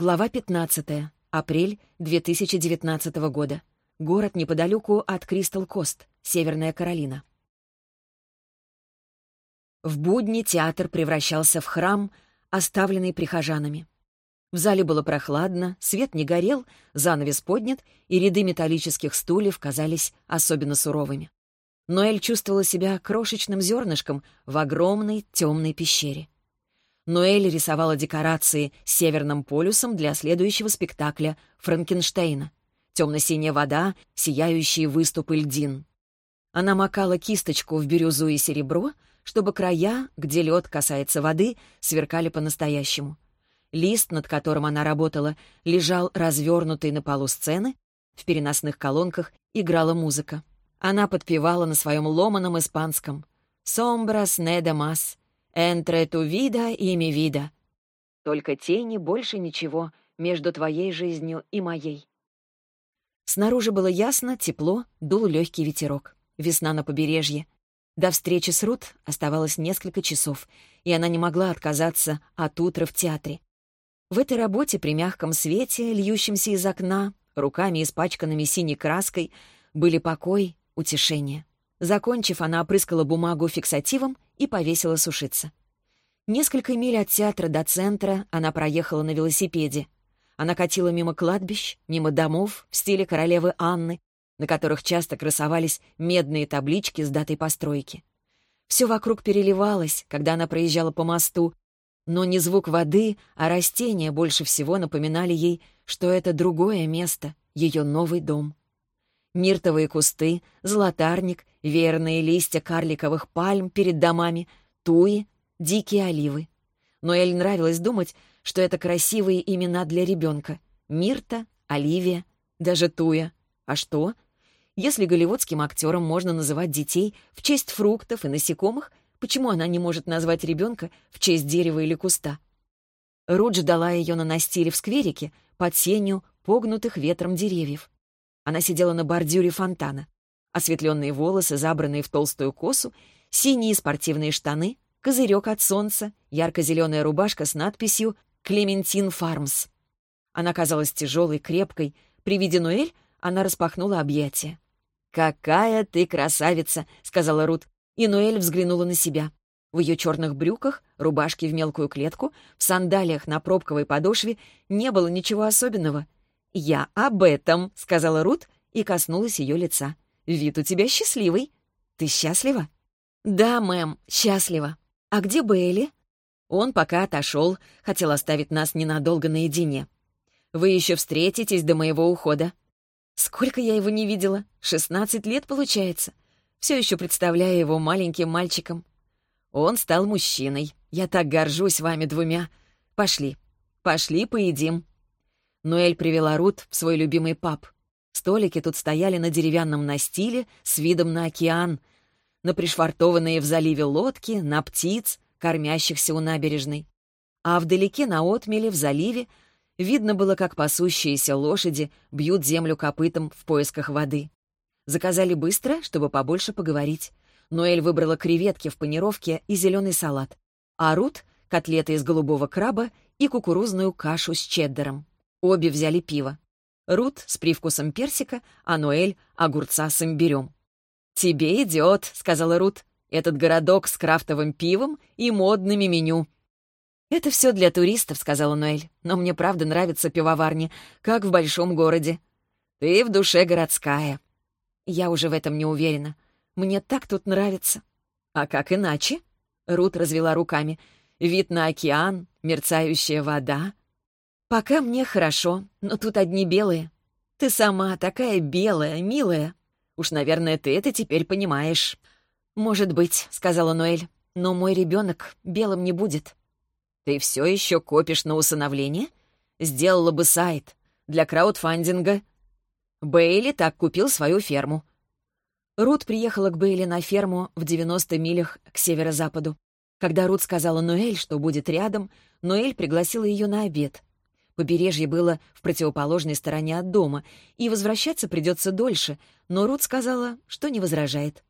Глава 15. Апрель 2019 года. Город неподалеку от Кристал-Кост, Северная Каролина. В будни театр превращался в храм, оставленный прихожанами. В зале было прохладно, свет не горел, занавес поднят, и ряды металлических стульев казались особенно суровыми. Ноэль чувствовала себя крошечным зернышком в огромной темной пещере. Ноэль рисовала декорации с Северным полюсом для следующего спектакля «Франкенштейна». Темно-синяя вода, сияющие выступы льдин. Она макала кисточку в бирюзу и серебро, чтобы края, где лед касается воды, сверкали по-настоящему. Лист, над которым она работала, лежал развернутый на полу сцены, в переносных колонках играла музыка. Она подпевала на своем ломаном испанском «Сомбрас не де мас», «Энтре ту вида и ми вида». Только тени, больше ничего, между твоей жизнью и моей. Снаружи было ясно, тепло, дул легкий ветерок. Весна на побережье. До встречи с Рут оставалось несколько часов, и она не могла отказаться от утра в театре. В этой работе при мягком свете, льющемся из окна, руками испачканными синей краской, были покой, утешение. Закончив, она опрыскала бумагу фиксативом и повесила сушиться. Несколько миль от театра до центра она проехала на велосипеде. Она катила мимо кладбищ, мимо домов в стиле королевы Анны, на которых часто красовались медные таблички с датой постройки. Все вокруг переливалось, когда она проезжала по мосту, но не звук воды, а растения больше всего напоминали ей, что это другое место, ее новый дом. Миртовые кусты, золотарник, верные листья карликовых пальм перед домами, туи, дикие оливы. Но Эль нравилось думать, что это красивые имена для ребенка. Мирта, Оливия, даже Туя. А что? Если голливудским актерам можно называть детей в честь фруктов и насекомых, почему она не может назвать ребенка в честь дерева или куста? Рут ждала ее на настиле в скверике под сенью погнутых ветром деревьев. Она сидела на бордюре фонтана. Осветленные волосы, забранные в толстую косу, синие спортивные штаны, козырек от солнца, ярко-зеленая рубашка с надписью «Клементин Фармс». Она казалась тяжелой, крепкой. При виде Нуэль она распахнула объятия. «Какая ты красавица!» — сказала Рут. И Нуэль взглянула на себя. В ее черных брюках, рубашке в мелкую клетку, в сандалиях на пробковой подошве не было ничего особенного. «Я об этом», — сказала Рут и коснулась ее лица. «Вид у тебя счастливый. Ты счастлива?» «Да, мэм, счастлива. А где Бейли?» Он пока отошел, хотел оставить нас ненадолго наедине. «Вы еще встретитесь до моего ухода». Сколько я его не видела? Шестнадцать лет, получается. Все еще представляю его маленьким мальчиком. Он стал мужчиной. Я так горжусь вами двумя. Пошли. Пошли поедим. Ноэль привела Рут в свой любимый паб. Столики тут стояли на деревянном настиле с видом на океан, на пришвартованные в заливе лодки, на птиц, кормящихся у набережной. А вдалеке на отмеле в заливе видно было, как пасущиеся лошади бьют землю копытом в поисках воды. Заказали быстро, чтобы побольше поговорить. Ноэль выбрала креветки в панировке и зеленый салат, а Рут — котлеты из голубого краба и кукурузную кашу с чеддером. Обе взяли пиво. Рут с привкусом персика, а Ноэль — огурца с имбирем. «Тебе идет», — сказала Рут. «Этот городок с крафтовым пивом и модными меню». «Это все для туристов», — сказала Ноэль. «Но мне правда нравятся пивоварни, как в большом городе». «Ты в душе городская». «Я уже в этом не уверена. Мне так тут нравится». «А как иначе?» Рут развела руками. «Вид на океан, мерцающая вода, «Пока мне хорошо, но тут одни белые. Ты сама такая белая, милая. Уж, наверное, ты это теперь понимаешь». «Может быть», — сказала Ноэль, — «но мой ребенок белым не будет». «Ты все еще копишь на усыновление? Сделала бы сайт для краудфандинга». Бейли так купил свою ферму. Рут приехала к Бейли на ферму в 90 милях к северо-западу. Когда Рут сказала Ноэль, что будет рядом, Ноэль пригласила ее на обед — Побережье было в противоположной стороне от дома, и возвращаться придется дольше, но Рут сказала, что не возражает.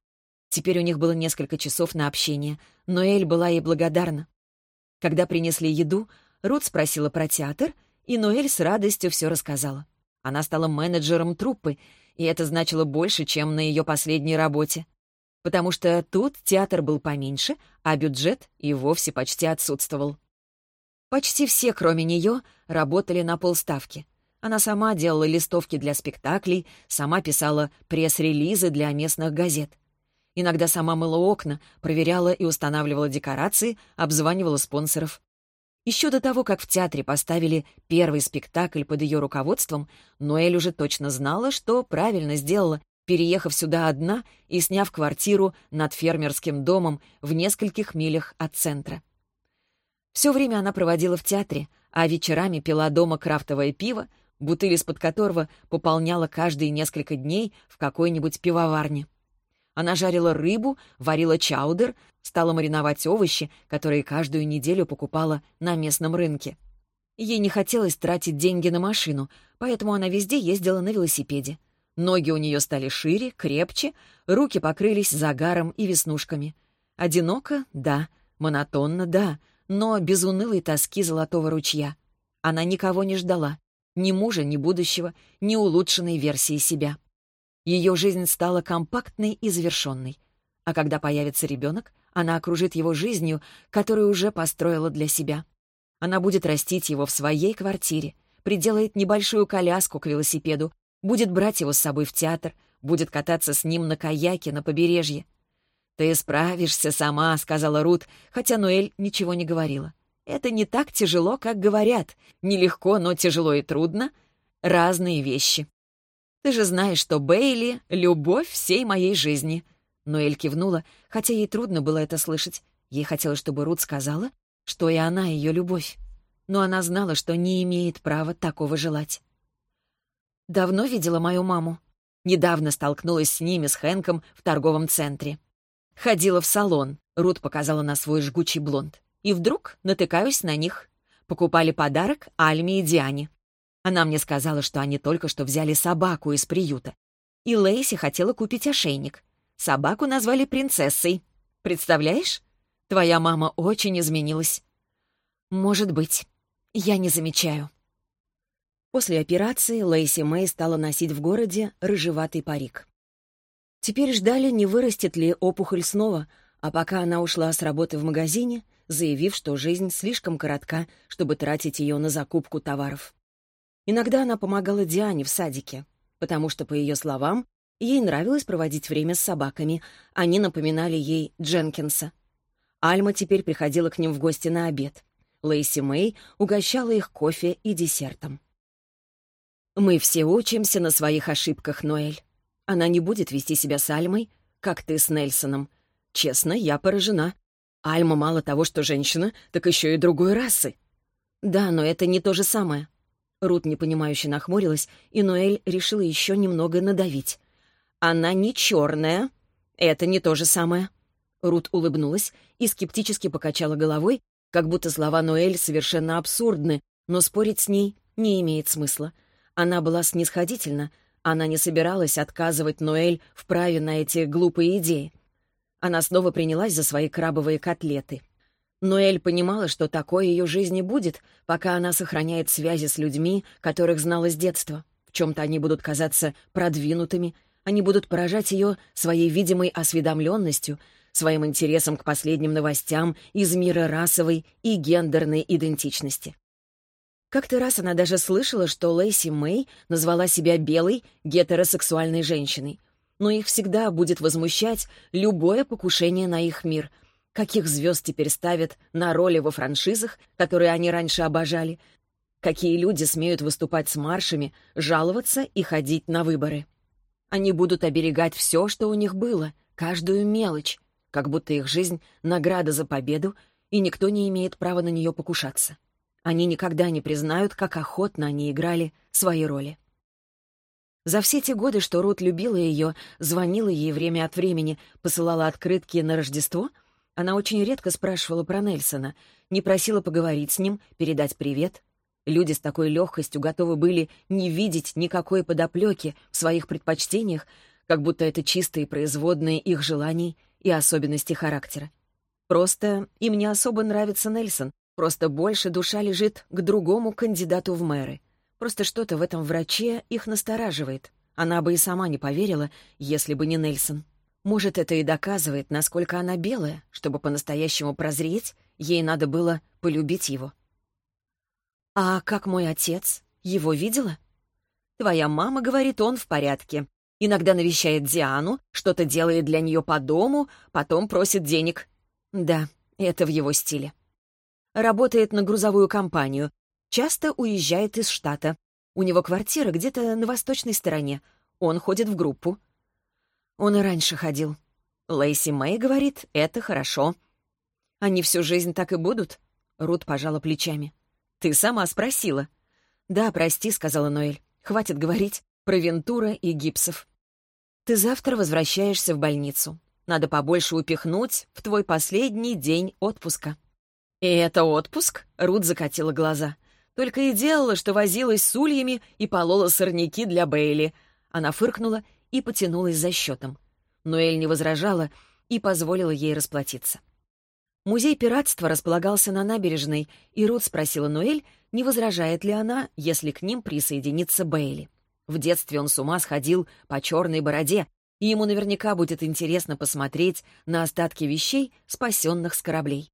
Теперь у них было несколько часов на общение, но Эль была ей благодарна. Когда принесли еду, Рут спросила про театр, и Ноэль с радостью все рассказала. Она стала менеджером труппы, и это значило больше, чем на ее последней работе. Потому что тут театр был поменьше, а бюджет и вовсе почти отсутствовал. Почти все, кроме нее, работали на полставки. Она сама делала листовки для спектаклей, сама писала пресс-релизы для местных газет. Иногда сама мыла окна, проверяла и устанавливала декорации, обзванивала спонсоров. Еще до того, как в театре поставили первый спектакль под ее руководством, Ноэль уже точно знала, что правильно сделала, переехав сюда одна и сняв квартиру над фермерским домом в нескольких милях от центра. Все время она проводила в театре, а вечерами пила дома крафтовое пиво, бутыль из-под которого пополняла каждые несколько дней в какой-нибудь пивоварне. Она жарила рыбу, варила чаудер, стала мариновать овощи, которые каждую неделю покупала на местном рынке. Ей не хотелось тратить деньги на машину, поэтому она везде ездила на велосипеде. Ноги у нее стали шире, крепче, руки покрылись загаром и веснушками. Одиноко — да, монотонно — да, но без унылой тоски золотого ручья. Она никого не ждала, ни мужа, ни будущего, ни улучшенной версии себя. Ее жизнь стала компактной и завершенной. А когда появится ребенок, она окружит его жизнью, которую уже построила для себя. Она будет растить его в своей квартире, приделает небольшую коляску к велосипеду, будет брать его с собой в театр, будет кататься с ним на каяке на побережье. «Ты справишься сама», — сказала Рут, хотя Ноэль ничего не говорила. «Это не так тяжело, как говорят. Нелегко, но тяжело и трудно. Разные вещи. Ты же знаешь, что Бейли — любовь всей моей жизни». Ноэль кивнула, хотя ей трудно было это слышать. Ей хотелось, чтобы Рут сказала, что и она ее любовь. Но она знала, что не имеет права такого желать. «Давно видела мою маму?» Недавно столкнулась с ними, с Хэнком, в торговом центре. Ходила в салон, Рут показала на свой жгучий блонд. И вдруг натыкаюсь на них. Покупали подарок Альме и Диане. Она мне сказала, что они только что взяли собаку из приюта. И Лейси хотела купить ошейник. Собаку назвали принцессой. Представляешь? Твоя мама очень изменилась. Может быть. Я не замечаю. После операции Лейси Мэй стала носить в городе рыжеватый парик. Теперь ждали, не вырастет ли опухоль снова, а пока она ушла с работы в магазине, заявив, что жизнь слишком коротка, чтобы тратить ее на закупку товаров. Иногда она помогала Диане в садике, потому что, по ее словам, ей нравилось проводить время с собаками. Они напоминали ей Дженкинса. Альма теперь приходила к ним в гости на обед. Лейси Мэй угощала их кофе и десертом. «Мы все учимся на своих ошибках, Ноэль. Она не будет вести себя с Альмой, как ты с Нельсоном. Честно, я поражена. Альма мало того, что женщина, так еще и другой расы. Да, но это не то же самое. Рут непонимающе нахмурилась, и Ноэль решила еще немного надавить. «Она не черная. Это не то же самое». Рут улыбнулась и скептически покачала головой, как будто слова Ноэль совершенно абсурдны, но спорить с ней не имеет смысла. Она была снисходительна, она не собиралась отказывать Ноэль в праве на эти глупые идеи. Она снова принялась за свои крабовые котлеты. Ноэль понимала, что такое ее жизни будет, пока она сохраняет связи с людьми, которых знала с детства. В чем-то они будут казаться продвинутыми, они будут поражать ее своей видимой осведомленностью, своим интересом к последним новостям из мира расовой и гендерной идентичности. Как-то раз она даже слышала, что Лэйси Мэй назвала себя белой гетеросексуальной женщиной. Но их всегда будет возмущать любое покушение на их мир — Каких звезд теперь ставят на роли во франшизах, которые они раньше обожали? Какие люди смеют выступать с маршами, жаловаться и ходить на выборы? Они будут оберегать все, что у них было, каждую мелочь, как будто их жизнь — награда за победу, и никто не имеет права на нее покушаться. Они никогда не признают, как охотно они играли свои роли. За все те годы, что Рут любила ее, звонила ей время от времени, посылала открытки на Рождество — она очень редко спрашивала про Нельсона, не просила поговорить с ним, передать привет. Люди с такой легкостью готовы были не видеть никакой подоплеки в своих предпочтениях, как будто это чистые производные их желаний и особенности характера. Просто им не особо нравится Нельсон, Просто больше душа лежит к другому кандидату в мэры. Просто что-то в этом враче их настораживает. Она бы и сама не поверила, если бы не Нельсон. Может, это и доказывает, насколько она белая, чтобы по-настоящему прозреть, ей надо было полюбить его. «А как мой отец? Его видела?» «Твоя мама говорит, он в порядке. Иногда навещает Диану, что-то делает для нее по дому, потом просит денег. Да, это в его стиле. Работает на грузовую компанию, часто уезжает из штата. У него квартира где-то на восточной стороне. Он ходит в группу. Он и раньше ходил. Лейси Мэй говорит, это хорошо. Они всю жизнь так и будут? Рут пожала плечами. Ты сама спросила. Да, прости, сказала Ноэль. Хватит говорить про Вентура и гипсов. Ты завтра возвращаешься в больницу. Надо побольше упихнуть в твой последний день отпуска. «И это отпуск?» — Рут закатила глаза. Только и делала, что возилась с ульями и полола сорняки для Бейли. Она фыркнула и потянулась за счетом. Ноэль не возражала и позволила ей расплатиться. Музей пиратства располагался на набережной, и Рут спросила Ноэль, не возражает ли она, если к ним присоединится Бейли. В детстве он с ума сходил по черной бороде, и ему наверняка будет интересно посмотреть на остатки вещей, спасенных с кораблей.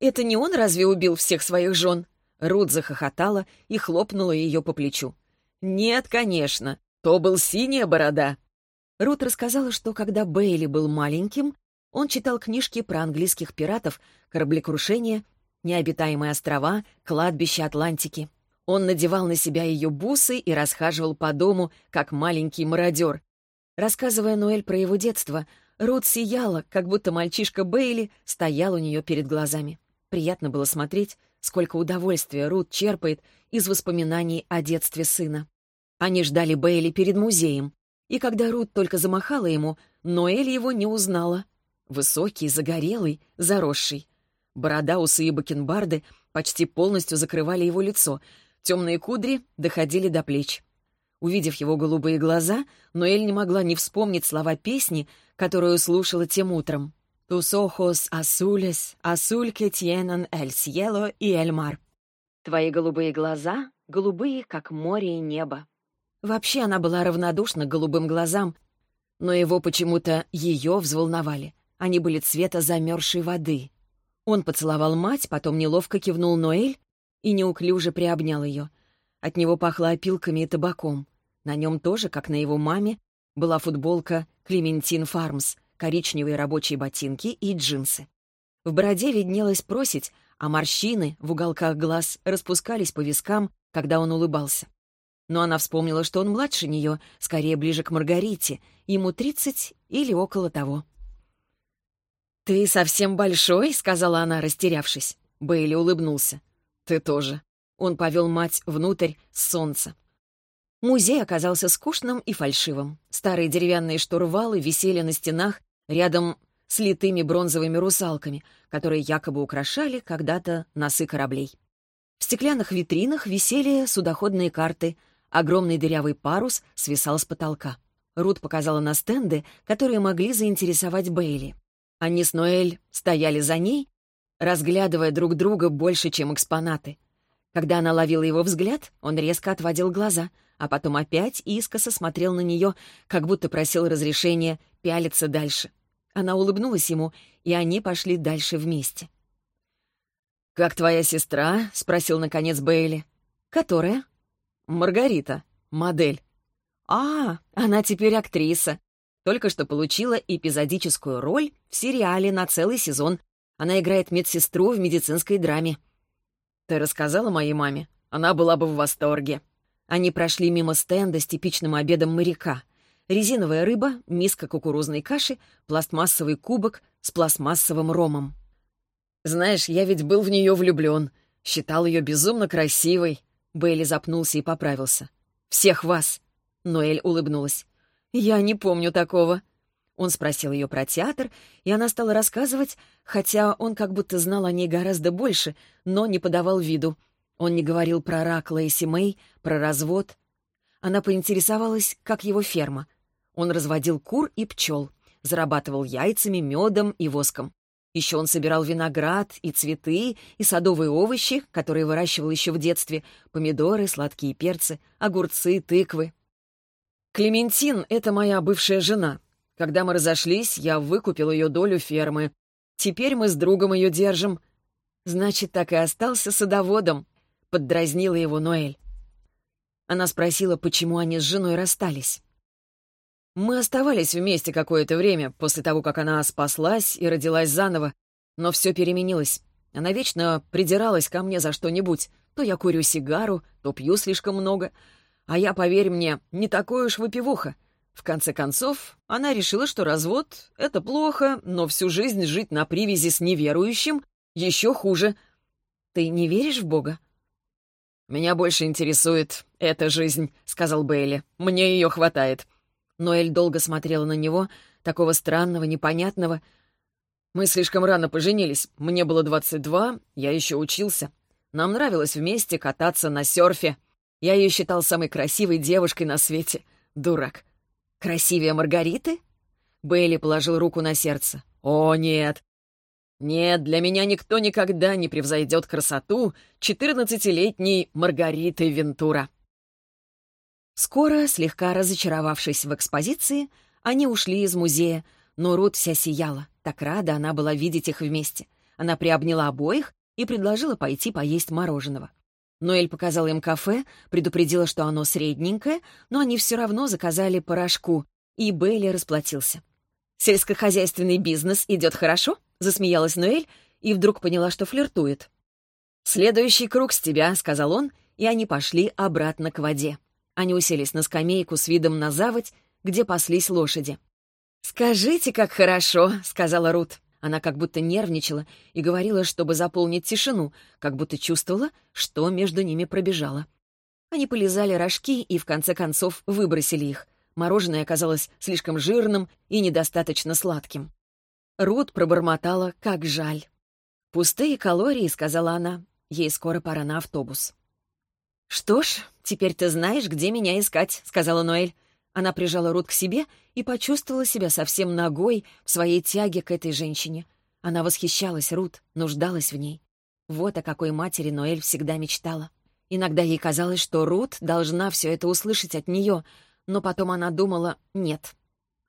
«Это не он разве убил всех своих жен?» Рут захохотала и хлопнула ее по плечу. «Нет, конечно. То был синяя борода». Рут рассказала, что когда Бейли был маленьким, он читал книжки про английских пиратов, кораблекрушения, необитаемые острова, кладбища Атлантики. Он надевал на себя ее бусы и расхаживал по дому, как маленький мародер. Рассказывая Ноэль про его детство, Рут сияла, как будто мальчишка Бейли стоял у нее перед глазами. Приятно было смотреть, сколько удовольствия Рут черпает из воспоминаний о детстве сына. Они ждали Бейли перед музеем, и когда Рут только замахала ему, Ноэль его не узнала. Высокий, загорелый, заросший. Борода, усы и бакенбарды почти полностью закрывали его лицо, темные кудри доходили до плеч. Увидев его голубые глаза, Ноэль не могла не вспомнить слова песни, которую слушала тем утром. «Tus ojos azules, azul que tienen el cielo y el mar». «Твои голубые глаза, голубые, как море и небо». Вообще она была равнодушна к голубым глазам, но его почему-то ее взволновали. Они были цвета замерзшей воды. Он поцеловал мать, потом неловко кивнул Ноэль и неуклюже приобнял ее. От него пахло опилками и табаком. На нем тоже, как на его маме, была футболка «Клементин Фармс», коричневые рабочие ботинки и джинсы. В бороде виднелась просить, а морщины в уголках глаз распускались по вискам, когда он улыбался. Но она вспомнила, что он младше нее, скорее ближе к Маргарите, ему тридцать или около того. «Ты совсем большой?» — сказала она, растерявшись. Бейли улыбнулся. «Ты тоже». Он повел мать внутрь с солнца. Музей оказался скучным и фальшивым. Старые деревянные штурвалы висели на стенах рядом с литыми бронзовыми русалками, которые якобы украшали когда-то носы кораблей. В стеклянных витринах висели судоходные карты, огромный дырявый парус свисал с потолка. Рут показала на стенды, которые могли заинтересовать Бейли. Они с Ноэль стояли за ней, разглядывая друг друга больше, чем экспонаты. Когда она ловила его взгляд, он резко отводил глаза, а потом опять искоса смотрел на нее, как будто просил разрешения пялиться дальше. Она улыбнулась ему, и они пошли дальше вместе. «Как твоя сестра?» — спросил, наконец, Бейли. «Которая?» «Маргарита, модель». «А, она теперь актриса. Только что получила эпизодическую роль в сериале на целый сезон. Она играет медсестру в медицинской драме». «Ты рассказала моей маме? Она была бы в восторге». Они прошли мимо стенда с типичным обедом моряка резиновая рыба, миска кукурузной каши, пластмассовый кубок с пластмассовым ромом. «Знаешь, я ведь был в нее влюблен. Считал ее безумно красивой». Бейли запнулся и поправился. «Всех вас!» Ноэль улыбнулась. «Я не помню такого». Он спросил ее про театр, и она стала рассказывать, хотя он как будто знал о ней гораздо больше, но не подавал виду. Он не говорил про рак Лейси Мэй, про развод. Она поинтересовалась, как его ферма — он разводил кур и пчел, зарабатывал яйцами, медом и воском. Еще он собирал виноград и цветы, и садовые овощи, которые выращивал еще в детстве, помидоры, сладкие перцы, огурцы, тыквы. «Клементин — это моя бывшая жена. Когда мы разошлись, я выкупил ее долю фермы. Теперь мы с другом ее держим». «Значит, так и остался садоводом», — поддразнила его Ноэль. Она спросила, почему они с женой расстались. Мы оставались вместе какое-то время после того, как она спаслась и родилась заново, но все переменилось. Она вечно придиралась ко мне за что-нибудь. То я курю сигару, то пью слишком много. А я, поверь мне, не такой уж выпивуха. В конце концов, она решила, что развод — это плохо, но всю жизнь жить на привязи с неверующим еще хуже. Ты не веришь в Бога? «Меня больше интересует эта жизнь», — сказал Бейли. «Мне ее хватает. Ноэль долго смотрела на него, такого странного, непонятного. «Мы слишком рано поженились. Мне было 22, я еще учился. Нам нравилось вместе кататься на серфе. Я ее считал самой красивой девушкой на свете. Дурак. Красивее Маргариты?» Бейли положил руку на сердце. «О, нет. Нет, для меня никто никогда не превзойдет красоту четырнадцатилетней Маргариты Вентура». Скоро, слегка разочаровавшись в экспозиции, они ушли из музея, но Рут вся сияла. Так рада она была видеть их вместе. Она приобняла обоих и предложила пойти поесть мороженого. Ноэль показала им кафе, предупредила, что оно средненькое, но они все равно заказали порошку, и Бейли расплатился. «Сельскохозяйственный бизнес идет хорошо?» — засмеялась Ноэль и вдруг поняла, что флиртует. «Следующий круг с тебя», — сказал он, и они пошли обратно к воде. Они уселись на скамейку с видом на заводь, где паслись лошади. «Скажите, как хорошо», — сказала Рут. Она как будто нервничала и говорила, чтобы заполнить тишину, как будто чувствовала, что между ними пробежало. Они полизали рожки и, в конце концов, выбросили их. Мороженое оказалось слишком жирным и недостаточно сладким. Рут пробормотала, как жаль. «Пустые калории», — сказала она. Ей скоро пора на автобус. «Что ж, теперь ты знаешь, где меня искать», — сказала Ноэль. Она прижала Рут к себе и почувствовала себя совсем ногой в своей тяге к этой женщине. Она восхищалась Рут, нуждалась в ней. Вот о какой матери Ноэль всегда мечтала. Иногда ей казалось, что Рут должна все это услышать от нее, но потом она думала «нет».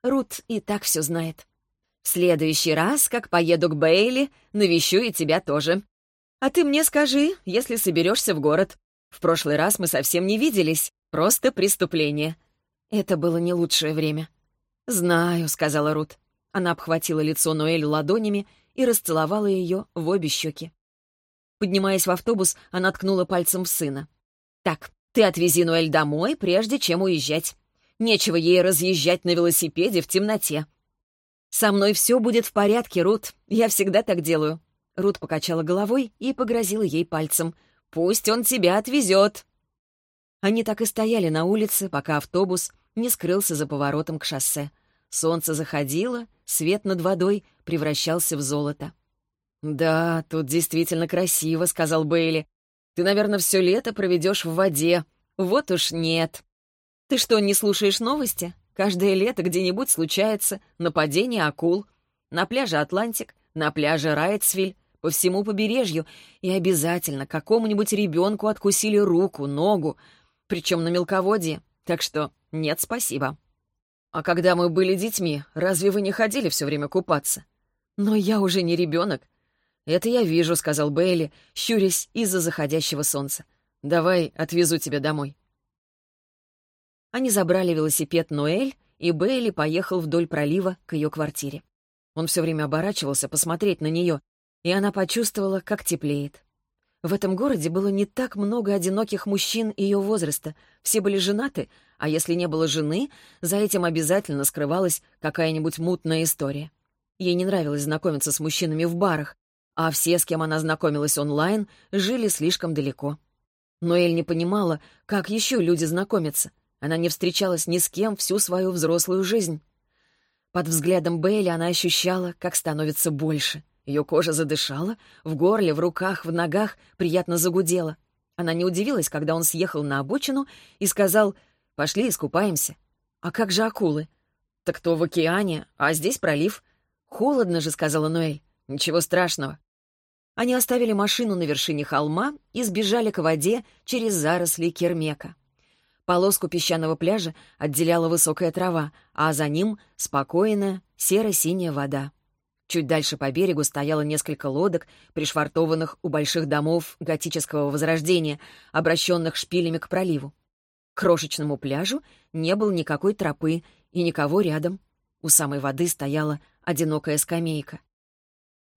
Рут и так все знает. «В следующий раз, как поеду к Бейли, навещу и тебя тоже. А ты мне скажи, если соберешься в город. В прошлый раз мы совсем не виделись. Просто преступление. Это было не лучшее время. «Знаю», — сказала Рут. Она обхватила лицо Ноэль ладонями и расцеловала ее в обе щеки. Поднимаясь в автобус, она ткнула пальцем в сына. «Так, ты отвези Ноэль домой, прежде чем уезжать. Нечего ей разъезжать на велосипеде в темноте». «Со мной все будет в порядке, Рут. Я всегда так делаю». Рут покачала головой и погрозила ей пальцем — Пусть он тебя отвезет. Они так и стояли на улице, пока автобус не скрылся за поворотом к шоссе. Солнце заходило, свет над водой превращался в золото. «Да, тут действительно красиво», — сказал Бейли. «Ты, наверное, все лето проведешь в воде. Вот уж нет». «Ты что, не слушаешь новости? Каждое лето где-нибудь случается нападение акул. На пляже Атлантик, на пляже Райтсвиль, по всему побережью, и обязательно какому-нибудь ребенку откусили руку, ногу, причем на мелководье, так что нет, спасибо. А когда мы были детьми, разве вы не ходили все время купаться? Но я уже не ребенок. Это я вижу, сказал Бейли, щурясь из-за заходящего солнца. Давай отвезу тебя домой. Они забрали велосипед Ноэль, и Бейли поехал вдоль пролива к ее квартире. Он все время оборачивался посмотреть на нее, и она почувствовала, как теплеет. В этом городе было не так много одиноких мужчин ее возраста. Все были женаты, а если не было жены, за этим обязательно скрывалась какая-нибудь мутная история. Ей не нравилось знакомиться с мужчинами в барах, а все, с кем она знакомилась онлайн, жили слишком далеко. Но Эль не понимала, как еще люди знакомятся. Она не встречалась ни с кем всю свою взрослую жизнь. Под взглядом Бейли она ощущала, как становится больше — ее кожа задышала, в горле, в руках, в ногах приятно загудела. Она не удивилась, когда он съехал на обочину и сказал «Пошли искупаемся». «А как же акулы?» «Так то в океане, а здесь пролив». «Холодно же», — сказала Ноэль. Ничего страшного». Они оставили машину на вершине холма и сбежали к воде через заросли кермека. Полоску песчаного пляжа отделяла высокая трава, а за ним — спокойная серо-синяя вода. Чуть дальше по берегу стояло несколько лодок, пришвартованных у больших домов готического возрождения, обращенных шпилями к проливу. К крошечному пляжу не было никакой тропы и никого рядом. У самой воды стояла одинокая скамейка.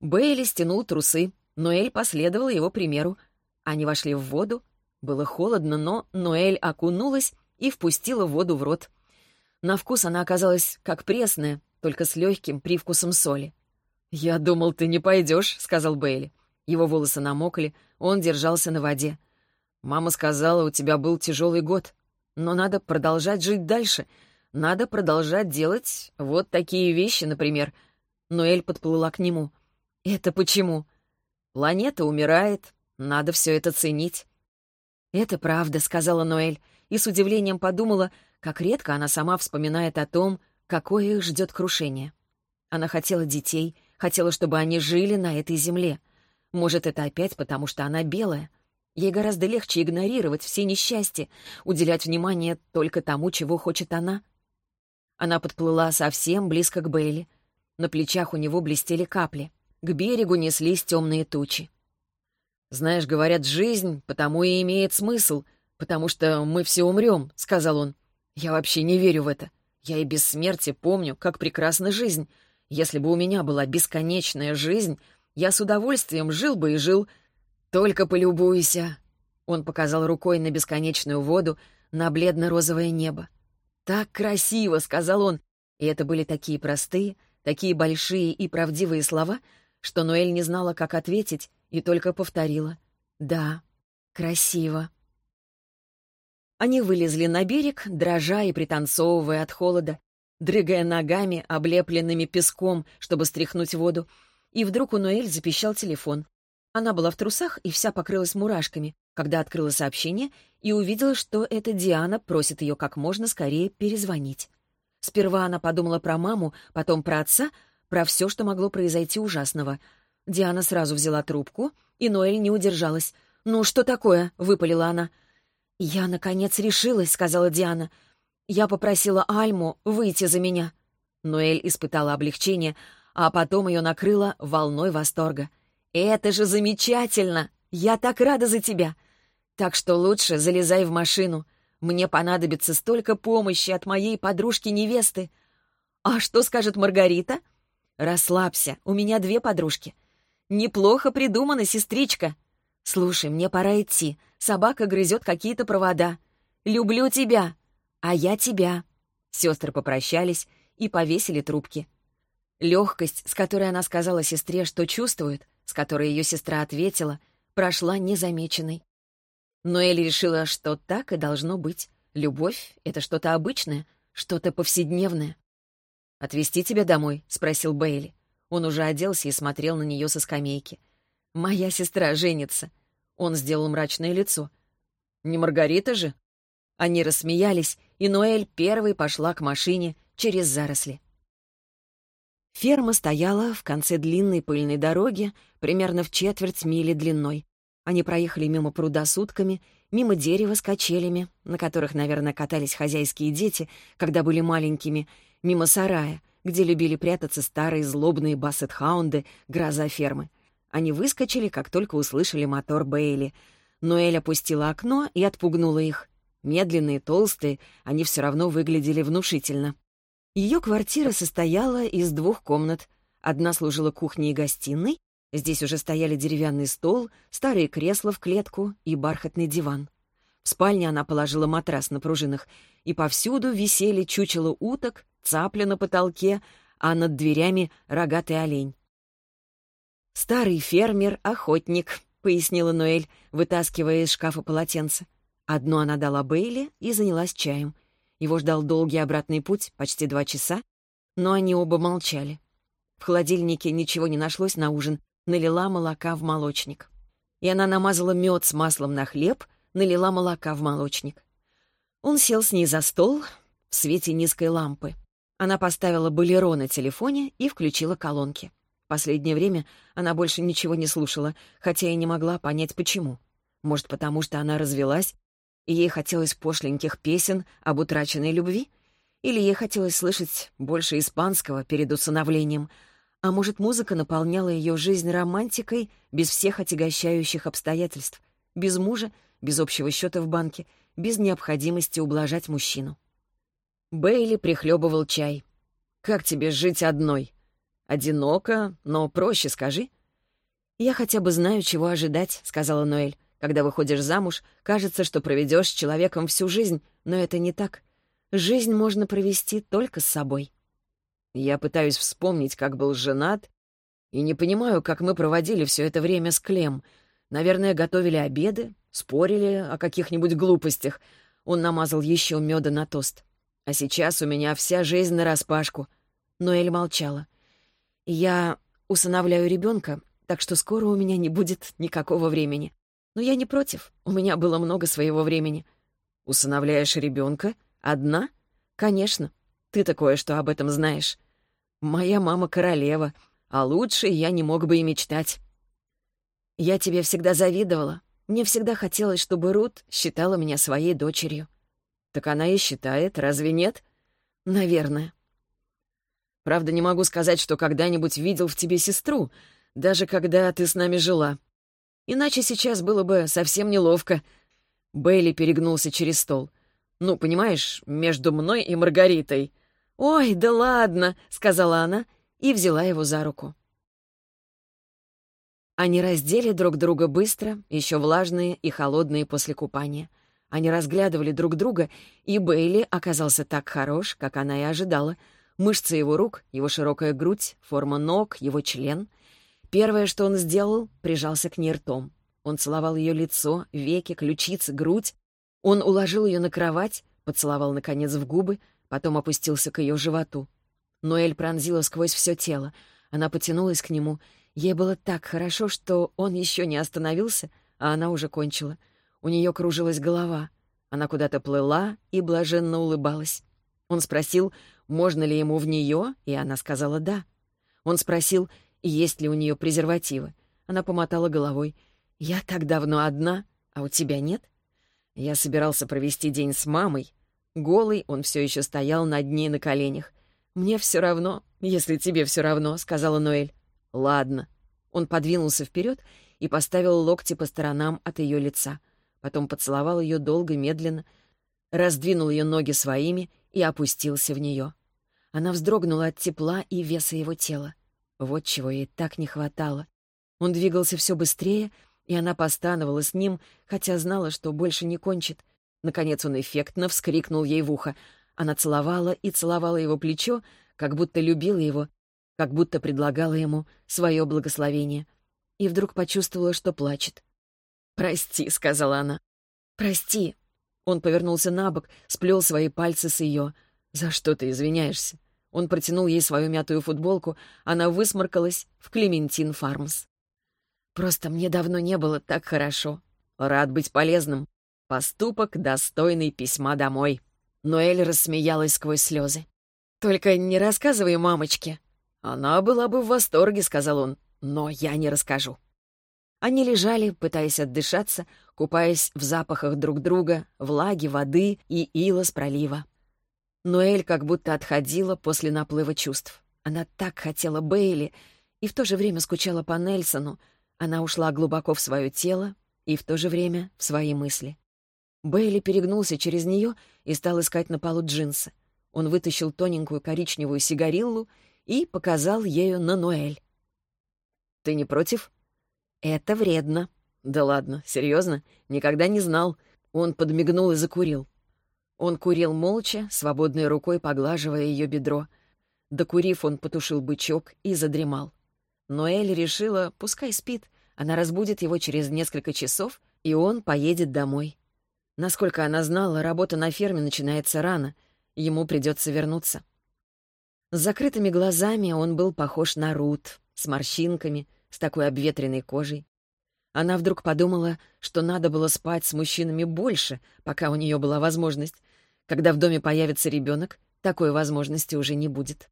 Бейли стянул трусы, Ноэль последовала его примеру. Они вошли в воду. Было холодно, но Ноэль окунулась и впустила воду в рот. На вкус она оказалась как пресная, только с легким привкусом соли. «Я думал, ты не пойдешь», — сказал Бейли. Его волосы намокли, он держался на воде. «Мама сказала, у тебя был тяжелый год. Но надо продолжать жить дальше. Надо продолжать делать вот такие вещи, например». Ноэль подплыла к нему. «Это почему?» «Планета умирает. Надо все это ценить». «Это правда», — сказала Ноэль, и с удивлением подумала, как редко она сама вспоминает о том, какое их ждет крушение. Она хотела детей, Хотела, чтобы они жили на этой земле. Может, это опять потому, что она белая. Ей гораздо легче игнорировать все несчастья, уделять внимание только тому, чего хочет она. Она подплыла совсем близко к Бейли. На плечах у него блестели капли. К берегу неслись темные тучи. «Знаешь, говорят, жизнь потому и имеет смысл, потому что мы все умрем», — сказал он. «Я вообще не верю в это. Я и без смерти помню, как прекрасна жизнь. Если бы у меня была бесконечная жизнь, я с удовольствием жил бы и жил. Только полюбуйся. Он показал рукой на бесконечную воду, на бледно-розовое небо. «Так красиво!» — сказал он. И это были такие простые, такие большие и правдивые слова, что Ноэль не знала, как ответить, и только повторила. «Да, красиво». Они вылезли на берег, дрожа и пританцовывая от холода, дрыгая ногами, облепленными песком, чтобы стряхнуть воду. И вдруг у Ноэль запищал телефон. Она была в трусах и вся покрылась мурашками, когда открыла сообщение и увидела, что это Диана просит ее как можно скорее перезвонить. Сперва она подумала про маму, потом про отца, про все, что могло произойти ужасного. Диана сразу взяла трубку, и Ноэль не удержалась. «Ну, что такое?» — выпалила она. «Я, наконец, решилась», — сказала Диана. Я попросила Альму выйти за меня. Ноэль испытала облегчение, а потом ее накрыло волной восторга. «Это же замечательно! Я так рада за тебя! Так что лучше залезай в машину. Мне понадобится столько помощи от моей подружки-невесты. А что скажет Маргарита? Расслабься, у меня две подружки. Неплохо придумана, сестричка. Слушай, мне пора идти. Собака грызет какие-то провода. Люблю тебя. «А я тебя». Сестры попрощались и повесили трубки. Легкость, с которой она сказала сестре, что чувствует, с которой ее сестра ответила, прошла незамеченной. Но Элли решила, что так и должно быть. Любовь — это что-то обычное, что-то повседневное. «Отвезти тебя домой?» — спросил Бейли. Он уже оделся и смотрел на нее со скамейки. «Моя сестра женится». Он сделал мрачное лицо. «Не Маргарита же?» Они рассмеялись, и Ноэль первой пошла к машине через заросли. Ферма стояла в конце длинной пыльной дороги, примерно в четверть мили длиной. Они проехали мимо пруда с утками, мимо дерева с качелями, на которых, наверное, катались хозяйские дети, когда были маленькими, мимо сарая, где любили прятаться старые злобные бассет-хаунды, гроза фермы. Они выскочили, как только услышали мотор Бейли. Ноэль опустила окно и отпугнула их. Медленные, толстые, они все равно выглядели внушительно. Ее квартира состояла из двух комнат. Одна служила кухней и гостиной. Здесь уже стояли деревянный стол, старые кресла в клетку и бархатный диван. В спальне она положила матрас на пружинах, и повсюду висели чучело уток, цапля на потолке, а над дверями рогатый олень. «Старый фермер-охотник», — пояснила Ноэль, вытаскивая из шкафа полотенце. Одно она дала Бейли и занялась чаем. Его ждал долгий обратный путь, почти два часа, но они оба молчали. В холодильнике ничего не нашлось на ужин, налила молока в молочник. И она намазала мед с маслом на хлеб, налила молока в молочник. Он сел с ней за стол в свете низкой лампы. Она поставила болеро на телефоне и включила колонки. Последнее время она больше ничего не слушала, хотя и не могла понять, почему. Может, потому что она развелась, ей хотелось пошленьких песен об утраченной любви? Или ей хотелось слышать больше испанского перед усыновлением? А может, музыка наполняла ее жизнь романтикой без всех отягощающих обстоятельств? Без мужа, без общего счета в банке, без необходимости ублажать мужчину. Бейли прихлебывал чай. «Как тебе жить одной?» «Одиноко, но проще скажи». «Я хотя бы знаю, чего ожидать», — сказала Ноэль. «Когда выходишь замуж, кажется, что проведешь с человеком всю жизнь, но это не так. Жизнь можно провести только с собой». Я пытаюсь вспомнить, как был женат, и не понимаю, как мы проводили все это время с Клем. Наверное, готовили обеды, спорили о каких-нибудь глупостях. Он намазал еще меда на тост. А сейчас у меня вся жизнь нараспашку. Ноэль молчала. Я усыновляю ребенка, так что скоро у меня не будет никакого времени. Но я не против, у меня было много своего времени. Усыновляешь ребенка? Одна? Конечно. Ты такое, что об этом знаешь. Моя мама королева, а лучше я не мог бы и мечтать. Я тебе всегда завидовала. Мне всегда хотелось, чтобы Рут считала меня своей дочерью. Так она и считает, разве нет? Наверное. Правда, не могу сказать, что когда-нибудь видел в тебе сестру, даже когда ты с нами жила. Иначе сейчас было бы совсем неловко. Бейли перегнулся через стол. Ну, понимаешь, между мной и Маргаритой. «Ой, да ладно», — сказала она и взяла его за руку. Они раздели друг друга быстро, еще влажные и холодные после купания. Они разглядывали друг друга, и Бейли оказался так хорош, как она и ожидала — Мышцы его рук, его широкая грудь, форма ног, его член. Первое, что он сделал, прижался к ней ртом. Он целовал ее лицо, веки, ключицы, грудь. Он уложил ее на кровать, поцеловал, наконец, в губы, потом опустился к ее животу. Ноэль пронзила сквозь все тело. Она потянулась к нему. Ей было так хорошо, что он еще не остановился, а она уже кончила. У нее кружилась голова. Она куда-то плыла и блаженно улыбалась. Он спросил, можно ли ему в нее, и она сказала «да». Он спросил, есть ли у нее презервативы. Она помотала головой. «Я так давно одна, а у тебя нет?» Я собирался провести день с мамой. Голый он все еще стоял над ней на коленях. «Мне все равно, если тебе все равно», — сказала Ноэль. «Ладно». Он подвинулся вперед и поставил локти по сторонам от ее лица. Потом поцеловал ее долго, медленно, раздвинул ее ноги своими и опустился в нее. Она вздрогнула от тепла и веса его тела. Вот чего ей так не хватало. Он двигался все быстрее, и она постановала с ним, хотя знала, что больше не кончит. Наконец он эффектно вскрикнул ей в ухо. Она целовала и целовала его плечо, как будто любила его, как будто предлагала ему свое благословение. И вдруг почувствовала, что плачет. «Прости», — сказала она. «Прости», он повернулся на бок, сплел свои пальцы с ее. «За что ты извиняешься?» Он протянул ей свою мятую футболку, она высморкалась в Клементин Фармс. «Просто мне давно не было так хорошо. Рад быть полезным. Поступок, достойный письма домой». Ноэль рассмеялась сквозь слезы. «Только не рассказывай мамочке». «Она была бы в восторге», — сказал он, — «но я не расскажу». Они лежали, пытаясь отдышаться, купаясь в запахах друг друга, влаги, воды и ила с пролива. Ноэль как будто отходила после наплыва чувств. Она так хотела Бейли и в то же время скучала по Нельсону. Она ушла глубоко в свое тело и в то же время в свои мысли. Бейли перегнулся через нее и стал искать на полу джинсы. Он вытащил тоненькую коричневую сигариллу и показал ею на Ноэль. «Ты не против?» «Это вредно». «Да ладно, серьезно? Никогда не знал». Он подмигнул и закурил. Он курил молча, свободной рукой поглаживая ее бедро. Докурив, он потушил бычок и задремал. Но Эль решила, пускай спит, она разбудит его через несколько часов, и он поедет домой. Насколько она знала, работа на ферме начинается рано, ему придется вернуться. С закрытыми глазами он был похож на Рут, с морщинками, с такой обветренной кожей. Она вдруг подумала, что надо было спать с мужчинами больше, пока у нее была возможность. Когда в доме появится ребенок, такой возможности уже не будет.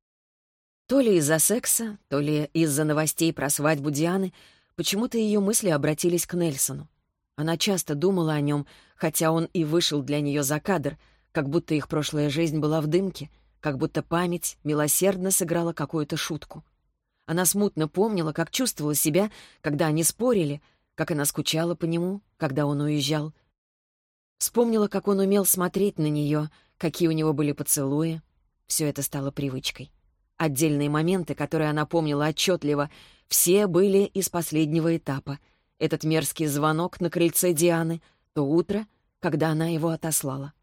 То ли из-за секса, то ли из-за новостей про свадьбу Дианы, почему-то ее мысли обратились к Нельсону. Она часто думала о нем, хотя он и вышел для нее за кадр, как будто их прошлая жизнь была в дымке, как будто память милосердно сыграла какую-то шутку. Она смутно помнила, как чувствовала себя, когда они спорили, как она скучала по нему, когда он уезжал. Вспомнила, как он умел смотреть на нее, какие у него были поцелуи. Все это стало привычкой. Отдельные моменты, которые она помнила отчетливо, все были из последнего этапа. Этот мерзкий звонок на крыльце Дианы, то утро, когда она его отослала.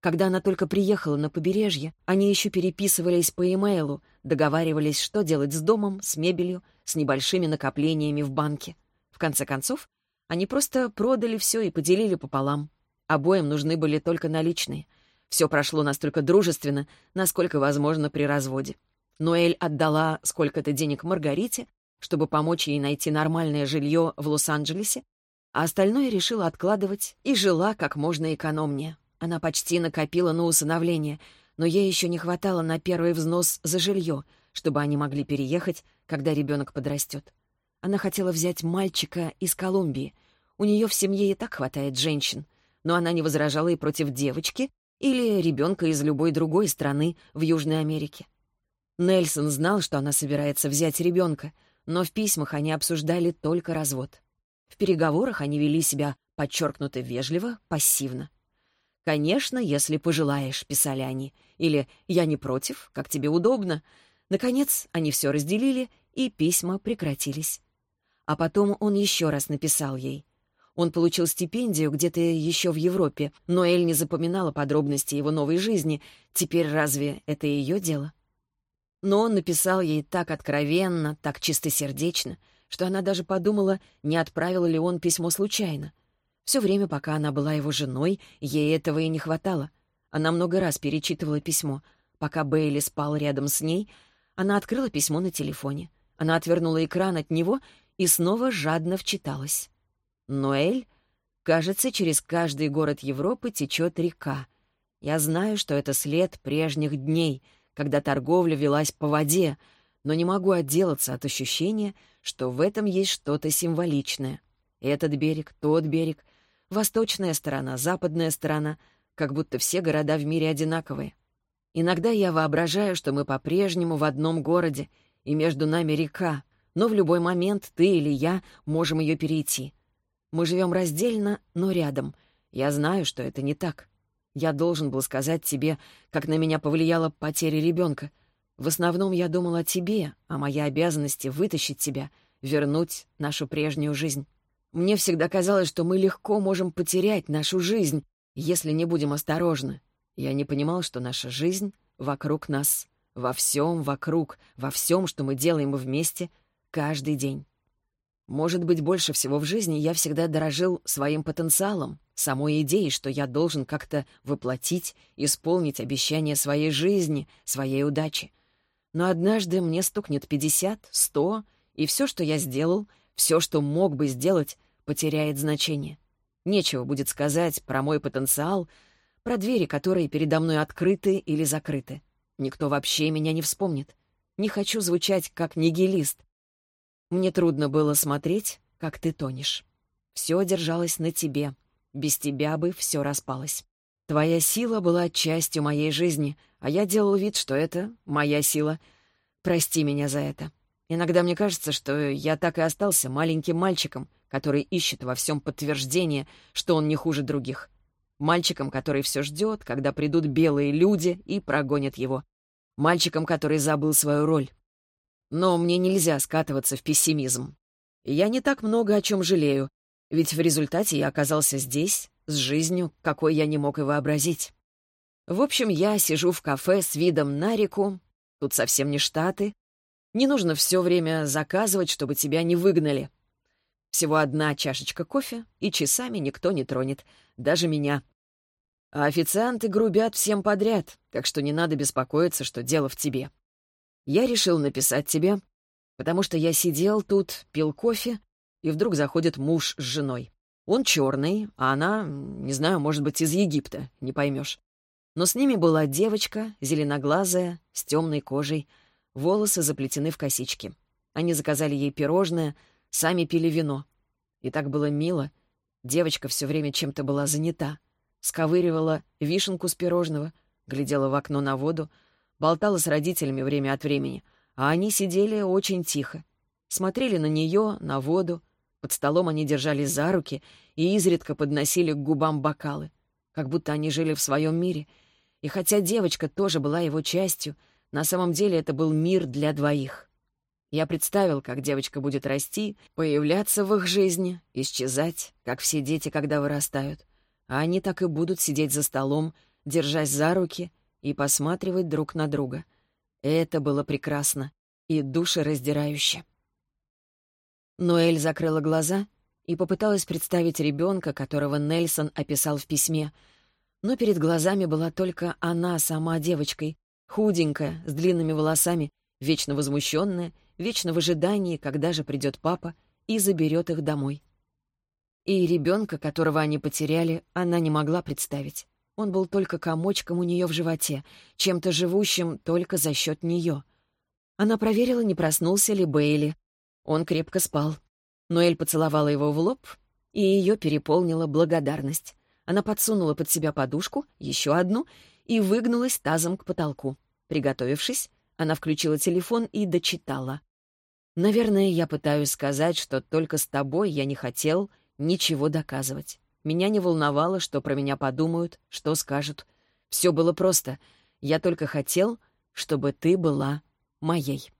Когда она только приехала на побережье, они еще переписывались по имейлу, договаривались, что делать с домом, с мебелью, с небольшими накоплениями в банке. Конце концов, они просто продали все и поделили пополам. Обоим нужны были только наличные — все прошло настолько дружественно, насколько возможно при разводе. Ноэль отдала сколько-то денег Маргарите, чтобы помочь ей найти нормальное жилье в Лос-Анджелесе, а остальное решила откладывать и жила как можно экономнее. Она почти накопила на усыновление, но ей еще не хватало на первый взнос за жилье, чтобы они могли переехать, когда ребенок подрастет. Она хотела взять мальчика из Колумбии. У нее в семье и так хватает женщин, но она не возражала и против девочки, или ребенка из любой другой страны в Южной Америке. Нельсон знал, что она собирается взять ребенка, но в письмах они обсуждали только развод. В переговорах они вели себя подчеркнуто вежливо, пассивно. «Конечно, если пожелаешь», — писали они, или «я не против, как тебе удобно». Наконец, они все разделили, и письма прекратились. А потом он еще раз написал ей. Он получил стипендию где-то еще в Европе, но Эль не запоминала подробности его новой жизни. Теперь разве это ее дело? Но он написал ей так откровенно, так чистосердечно, что она даже подумала, не отправил ли он письмо случайно. Все время, пока она была его женой, ей этого и не хватало. Она много раз перечитывала письмо. Пока Бейли спал рядом с ней, она открыла письмо на телефоне. Она отвернула экран от него и снова жадно вчиталась. Ноэль, кажется, через каждый город Европы течет река. Я знаю, что это след прежних дней, когда торговля велась по воде, но не могу отделаться от ощущения, что в этом есть что-то символичное. Этот берег, тот берег, восточная сторона, западная сторона, как будто все города в мире одинаковые. Иногда я воображаю, что мы по-прежнему в одном городе, и между нами река, но в любой момент ты или я можем ее перейти. Мы живем раздельно, но рядом. Я знаю, что это не так. Я должен был сказать тебе, как на меня повлияла потеря ребенка. В основном я думал о тебе, о моей обязанности вытащить тебя, вернуть нашу прежнюю жизнь. Мне всегда казалось, что мы легко можем потерять нашу жизнь, если не будем осторожны. Я не понимал, что наша жизнь вокруг нас, во всем вокруг, во всем, что мы делаем вместе каждый день. Может быть, больше всего в жизни я всегда дорожил своим потенциалом, самой идеей, что я должен как-то воплотить, исполнить обещание своей жизни, своей удачи. Но однажды мне стукнет пятьдесят, сто, и все, что я сделал, все, что мог бы сделать, потеряет значение. Нечего будет сказать про мой потенциал, про двери, которые передо мной открыты или закрыты. Никто вообще меня не вспомнит. Не хочу звучать как нигилист, мне трудно было смотреть, как ты тонешь. Все держалось на тебе. Без тебя бы все распалось. Твоя сила была частью моей жизни, а я делал вид, что это моя сила. Прости меня за это. Иногда мне кажется, что я так и остался маленьким мальчиком, который ищет во всем подтверждение, что он не хуже других. Мальчиком, который все ждет, когда придут белые люди и прогонят его. Мальчиком, который забыл свою роль. Но мне нельзя скатываться в пессимизм. Я не так много о чем жалею, ведь в результате я оказался здесь, с жизнью, какой я не мог и вообразить. В общем, я сижу в кафе с видом на реку, тут совсем не Штаты. Не нужно все время заказывать, чтобы тебя не выгнали. Всего одна чашечка кофе, и часами никто не тронет, даже меня. А официанты грубят всем подряд, так что не надо беспокоиться, что дело в тебе. Я решил написать тебе, потому что я сидел тут, пил кофе, и вдруг заходит муж с женой. Он черный, а она, не знаю, может быть, из Египта, не поймешь. Но с ними была девочка, зеленоглазая, с темной кожей. волосы заплетены в косички. Они заказали ей пирожное, сами пили вино. И так было мило. Девочка все время чем-то была занята. Сковыривала вишенку с пирожного, глядела в окно на воду, болтала с родителями время от времени, а они сидели очень тихо. Смотрели на нее, на воду. Под столом они держались за руки и изредка подносили к губам бокалы, как будто они жили в своем мире. И хотя девочка тоже была его частью, на самом деле это был мир для двоих. Я представил, как девочка будет расти, появляться в их жизни, исчезать, как все дети, когда вырастают. А они так и будут сидеть за столом, держась за руки и посматривать друг на друга. Это было прекрасно и душераздирающе. Ноэль закрыла глаза и попыталась представить ребенка, которого Нельсон описал в письме. Но перед глазами была только она сама девочкой, худенькая, с длинными волосами, вечно возмущенная вечно в ожидании, когда же придет папа и заберет их домой. И ребенка, которого они потеряли, она не могла представить. Он был только комочком у нее в животе, чем-то живущим только за счет нее. Она проверила, не проснулся ли Бейли. Он крепко спал. Ноэль поцеловала его в лоб, и ее переполнила благодарность. Она подсунула под себя подушку, еще одну, и выгнулась тазом к потолку. Приготовившись, она включила телефон и дочитала. Наверное, я пытаюсь сказать, что только с тобой я не хотел ничего доказывать. Меня не волновало, что про меня подумают, что скажут. Все было просто. Я только хотел, чтобы ты была моей.